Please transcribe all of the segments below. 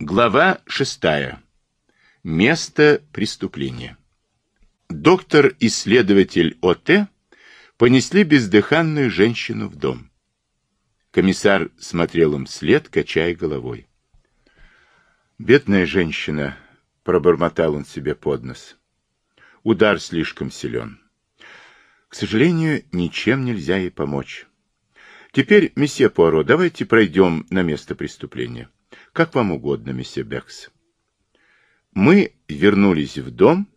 Глава шестая. Место преступления. Доктор-исследователь ОТ понесли бездыханную женщину в дом. Комиссар смотрел им вслед, качая головой. «Бедная женщина», — пробормотал он себе под нос. «Удар слишком силен. К сожалению, ничем нельзя ей помочь. Теперь, месье Пуаро, давайте пройдем на место преступления». Как вам угодно, месье Бекс. Мы вернулись в дом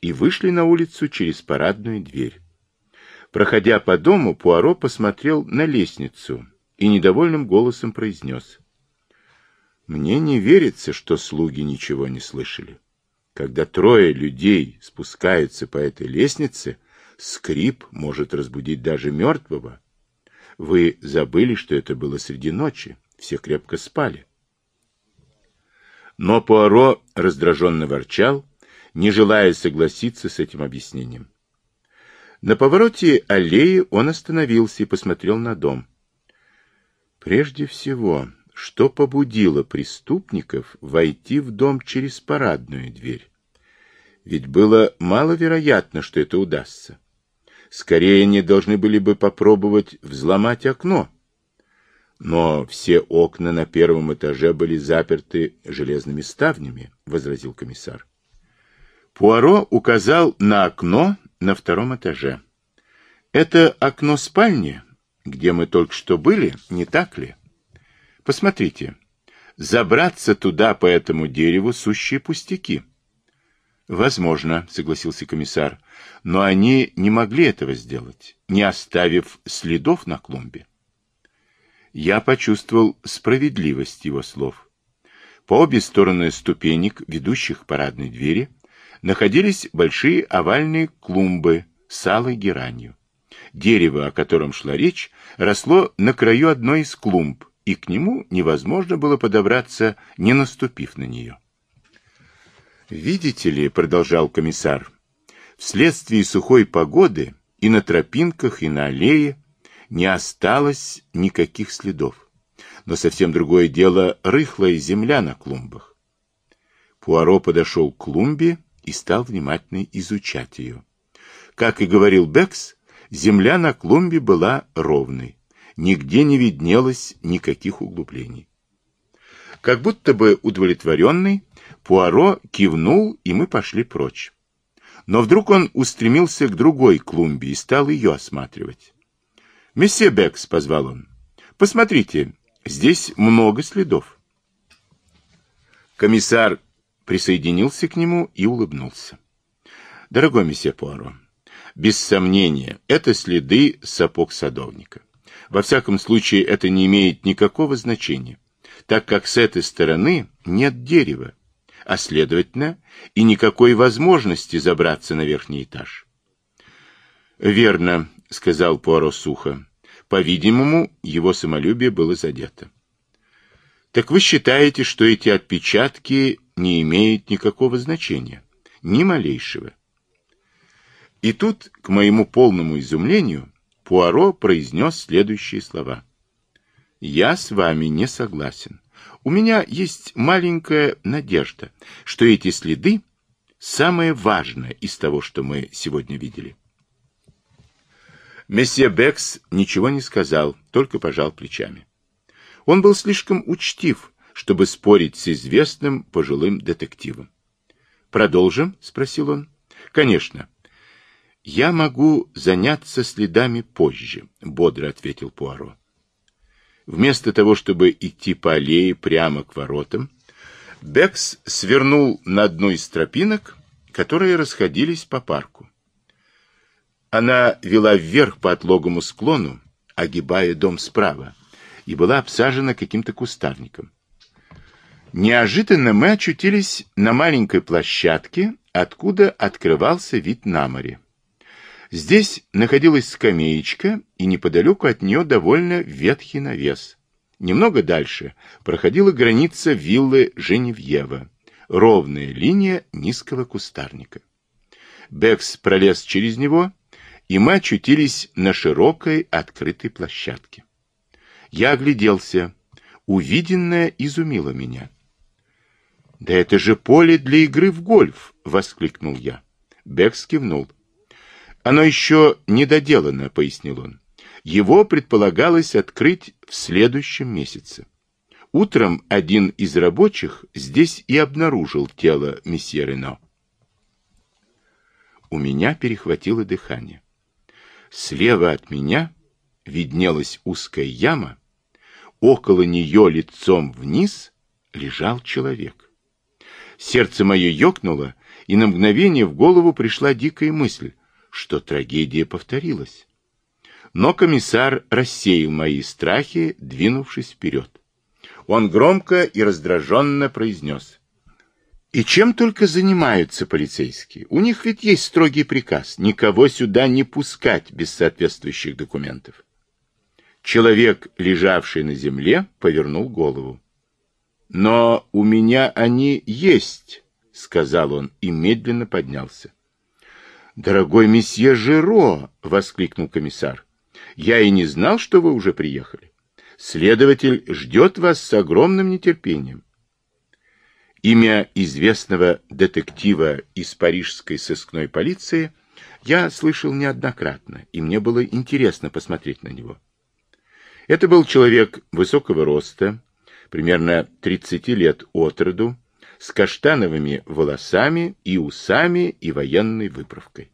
и вышли на улицу через парадную дверь. Проходя по дому, Пуаро посмотрел на лестницу и недовольным голосом произнес. «Мне не верится, что слуги ничего не слышали. Когда трое людей спускаются по этой лестнице, скрип может разбудить даже мертвого. Вы забыли, что это было среди ночи, все крепко спали. Но Пуаро раздраженно ворчал, не желая согласиться с этим объяснением. На повороте аллеи он остановился и посмотрел на дом. Прежде всего, что побудило преступников войти в дом через парадную дверь? Ведь было маловероятно, что это удастся. Скорее, они должны были бы попробовать взломать окно, но все окна на первом этаже были заперты железными ставнями, — возразил комиссар. Пуаро указал на окно на втором этаже. Это окно спальни, где мы только что были, не так ли? Посмотрите, забраться туда по этому дереву сущие пустяки. Возможно, согласился комиссар, но они не могли этого сделать, не оставив следов на клумбе я почувствовал справедливость его слов. По обе стороны ступенек, ведущих к парадной двери, находились большие овальные клумбы с алой геранью. Дерево, о котором шла речь, росло на краю одной из клумб, и к нему невозможно было подобраться, не наступив на нее. «Видите ли», — продолжал комиссар, — «вследствие сухой погоды и на тропинках, и на аллее не осталось никаких следов. Но совсем другое дело рыхлая земля на клумбах. Пуаро подошел к клумбе и стал внимательно изучать ее. Как и говорил Бекс, земля на клумбе была ровной. Нигде не виднелось никаких углублений. Как будто бы удовлетворенный, Пуаро кивнул, и мы пошли прочь. Но вдруг он устремился к другой клумбе и стал ее осматривать. «Месье Бекс», — позвал он, — «посмотрите, здесь много следов». Комиссар присоединился к нему и улыбнулся. «Дорогой месье Пуаро, без сомнения, это следы сапог садовника. Во всяком случае, это не имеет никакого значения, так как с этой стороны нет дерева, а, следовательно, и никакой возможности забраться на верхний этаж. «Верно», — сказал Пуаро сухо. По-видимому, его самолюбие было задето. Так вы считаете, что эти отпечатки не имеют никакого значения? Ни малейшего. И тут, к моему полному изумлению, Пуаро произнес следующие слова. «Я с вами не согласен. У меня есть маленькая надежда, что эти следы – самое важное из того, что мы сегодня видели». Месье Бекс ничего не сказал, только пожал плечами. Он был слишком учтив, чтобы спорить с известным пожилым детективом. «Продолжим?» — спросил он. «Конечно». «Я могу заняться следами позже», — бодро ответил Пуаро. Вместо того, чтобы идти по аллее прямо к воротам, Бекс свернул на одну из тропинок, которые расходились по парку. Она вела вверх по отлогому склону, огибая дом справа, и была обсажена каким-то кустарником. Неожиданно мы очутились на маленькой площадке, откуда открывался вид на море. Здесь находилась скамеечка, и неподалеку от нее довольно ветхий навес. Немного дальше проходила граница виллы Женевьева, ровная линия низкого кустарника. Бекс пролез через него и мы очутились на широкой открытой площадке. Я огляделся. Увиденное изумило меня. Да это же поле для игры в гольф, воскликнул я. Бекс кивнул. Оно еще не доделано, пояснил он. Его предполагалось открыть в следующем месяце. Утром один из рабочих здесь и обнаружил тело месье Рено. У меня перехватило дыхание. Слева от меня виднелась узкая яма, около нее лицом вниз лежал человек. Сердце мое ёкнуло, и на мгновение в голову пришла дикая мысль, что трагедия повторилась. Но комиссар рассеял мои страхи, двинувшись вперед. Он громко и раздраженно произнес. И чем только занимаются полицейские? У них ведь есть строгий приказ никого сюда не пускать без соответствующих документов. Человек, лежавший на земле, повернул голову. «Но у меня они есть», — сказал он и медленно поднялся. «Дорогой месье Жиро!» — воскликнул комиссар. «Я и не знал, что вы уже приехали. Следователь ждет вас с огромным нетерпением». Имя известного детектива из парижской сыскной полиции я слышал неоднократно, и мне было интересно посмотреть на него. Это был человек высокого роста, примерно 30 лет от роду, с каштановыми волосами и усами и военной выправкой.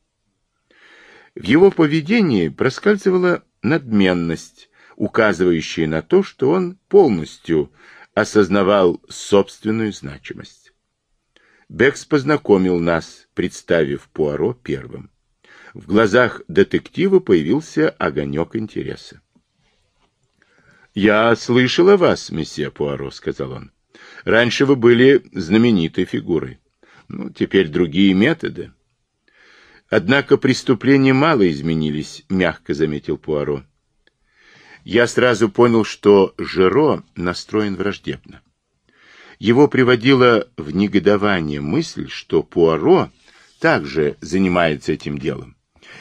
В его поведении проскальзывала надменность, указывающая на то, что он полностью осознавал собственную значимость. Бекс познакомил нас, представив Пуаро первым. В глазах детектива появился огонек интереса. «Я слышал о вас, месье Пуаро», — сказал он. «Раньше вы были знаменитой фигурой. Ну, теперь другие методы». «Однако преступления мало изменились», — мягко заметил Пуаро. Я сразу понял, что Жеро настроен враждебно. Его приводила в негодование мысль, что Пуаро также занимается этим делом.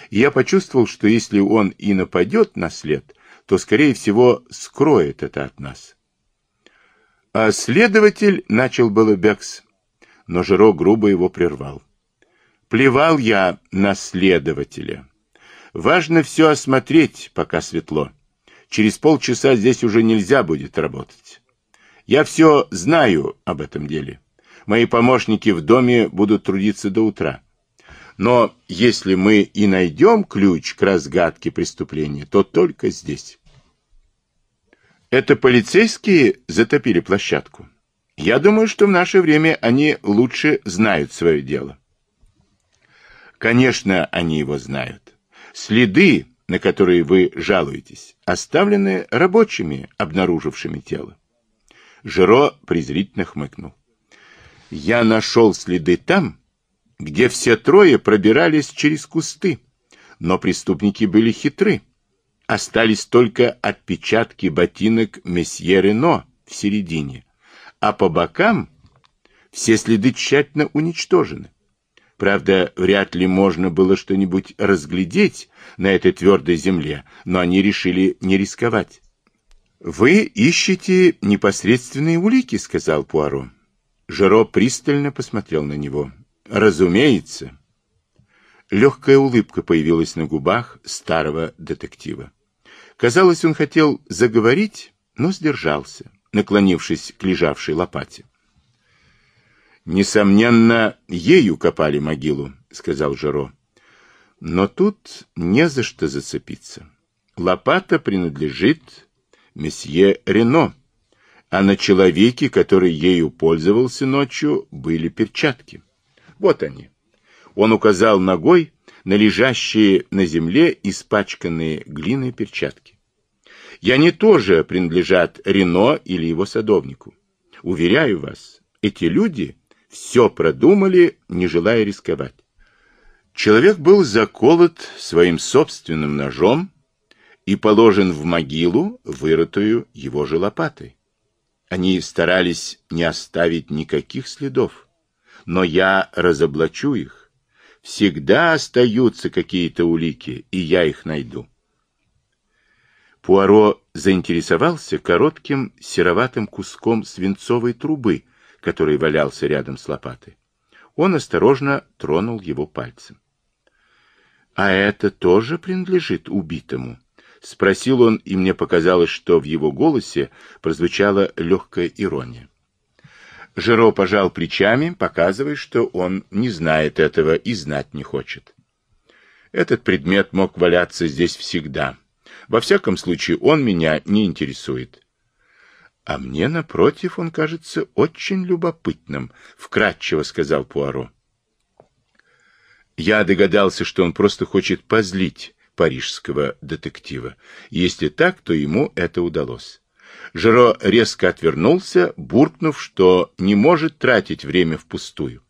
И я почувствовал, что если он и нападет на след, то, скорее всего, скроет это от нас. А следователь начал было Бекс, но Жиро грубо его прервал. Плевал я на следователя. Важно все осмотреть, пока светло. Через полчаса здесь уже нельзя будет работать. Я все знаю об этом деле. Мои помощники в доме будут трудиться до утра. Но если мы и найдем ключ к разгадке преступления, то только здесь. Это полицейские затопили площадку. Я думаю, что в наше время они лучше знают свое дело. Конечно, они его знают. Следы, на которые вы жалуетесь, оставлены рабочими, обнаружившими тело. Жиро презрительно хмыкнул. Я нашел следы там, где все трое пробирались через кусты, но преступники были хитры. Остались только отпечатки ботинок месье Рено в середине, а по бокам все следы тщательно уничтожены. Правда, вряд ли можно было что-нибудь разглядеть на этой твердой земле, но они решили не рисковать. «Вы ищете непосредственные улики», — сказал Пуаро. Жеро пристально посмотрел на него. Разумеется. Легкая улыбка появилась на губах старого детектива. Казалось, он хотел заговорить, но сдержался, наклонившись к лежавшей лопате. «Несомненно, ею копали могилу», — сказал Жеро. «Но тут не за что зацепиться. Лопата принадлежит месье Рено, а на человеке, который ею пользовался ночью, были перчатки». Вот они. Он указал ногой на лежащие на земле испачканные глиной перчатки. И они тоже принадлежат Рено или его садовнику. Уверяю вас, эти люди все продумали, не желая рисковать. Человек был заколот своим собственным ножом и положен в могилу, вырытую его же лопатой. Они старались не оставить никаких следов но я разоблачу их. Всегда остаются какие-то улики, и я их найду. Пуаро заинтересовался коротким сероватым куском свинцовой трубы, который валялся рядом с лопатой. Он осторожно тронул его пальцем. — А это тоже принадлежит убитому? — спросил он, и мне показалось, что в его голосе прозвучала легкая ирония. Жиро пожал плечами, показывая, что он не знает этого и знать не хочет. Этот предмет мог валяться здесь всегда. Во всяком случае, он меня не интересует. А мне, напротив, он кажется очень любопытным, — вкратчиво сказал Пуаро. Я догадался, что он просто хочет позлить парижского детектива. Если так, то ему это удалось. Жиро резко отвернулся, буркнув, что не может тратить время впустую.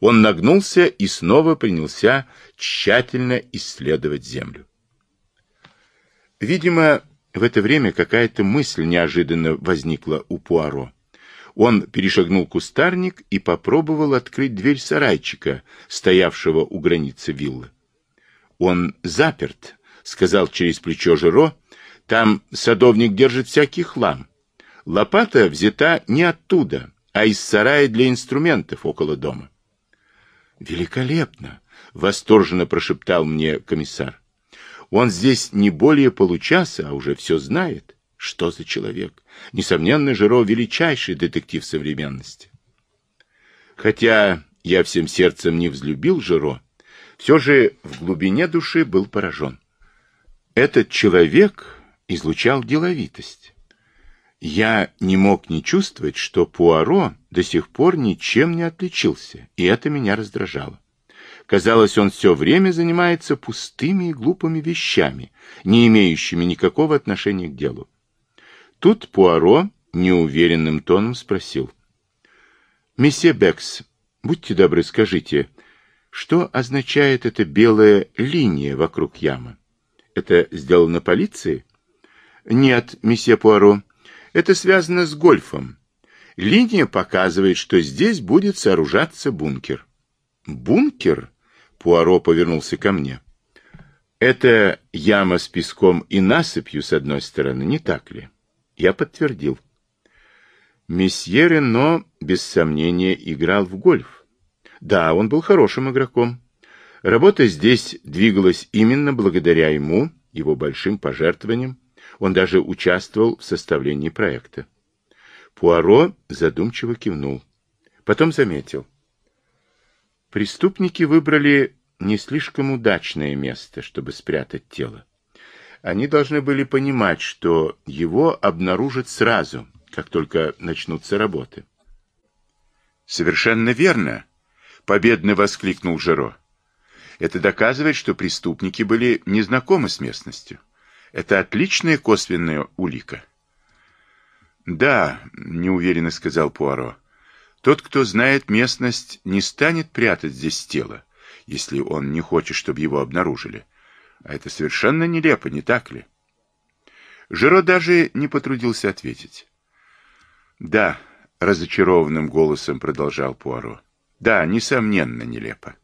Он нагнулся и снова принялся тщательно исследовать землю. Видимо, в это время какая-то мысль неожиданно возникла у Пуаро. Он перешагнул кустарник и попробовал открыть дверь сарайчика, стоявшего у границы виллы. «Он заперт», — сказал через плечо Жиро. «Там садовник держит всякий хлам. Лопата взята не оттуда, а из сарая для инструментов около дома». «Великолепно!» — восторженно прошептал мне комиссар. «Он здесь не более получаса, а уже все знает. Что за человек? Несомненно, Жиро — величайший детектив современности». Хотя я всем сердцем не взлюбил Жиро, все же в глубине души был поражен. Этот человек излучал деловитость. Я не мог не чувствовать, что Пуаро до сих пор ничем не отличился, и это меня раздражало. Казалось, он все время занимается пустыми и глупыми вещами, не имеющими никакого отношения к делу. Тут Пуаро неуверенным тоном спросил. «Месье Бекс, будьте добры, скажите, что означает эта белая линия вокруг ямы? Это сделано полицией? Нет, месье Пуаро, это связано с гольфом. Линия показывает, что здесь будет сооружаться бункер. Бункер? Пуаро повернулся ко мне. Это яма с песком и насыпью с одной стороны, не так ли? Я подтвердил. Месье Рено, без сомнения, играл в гольф. Да, он был хорошим игроком. Работа здесь двигалась именно благодаря ему, его большим пожертвованиям. Он даже участвовал в составлении проекта. Пуаро задумчиво кивнул. Потом заметил. Преступники выбрали не слишком удачное место, чтобы спрятать тело. Они должны были понимать, что его обнаружат сразу, как только начнутся работы. «Совершенно верно!» Победно воскликнул Жиро. Это доказывает, что преступники были незнакомы с местностью. Это отличная косвенная улика. Да, неуверенно сказал Пуаро. Тот, кто знает местность, не станет прятать здесь тело, если он не хочет, чтобы его обнаружили. А это совершенно нелепо, не так ли? Жиро даже не потрудился ответить. Да, разочарованным голосом продолжал Пуаро. Да, несомненно, нелепо.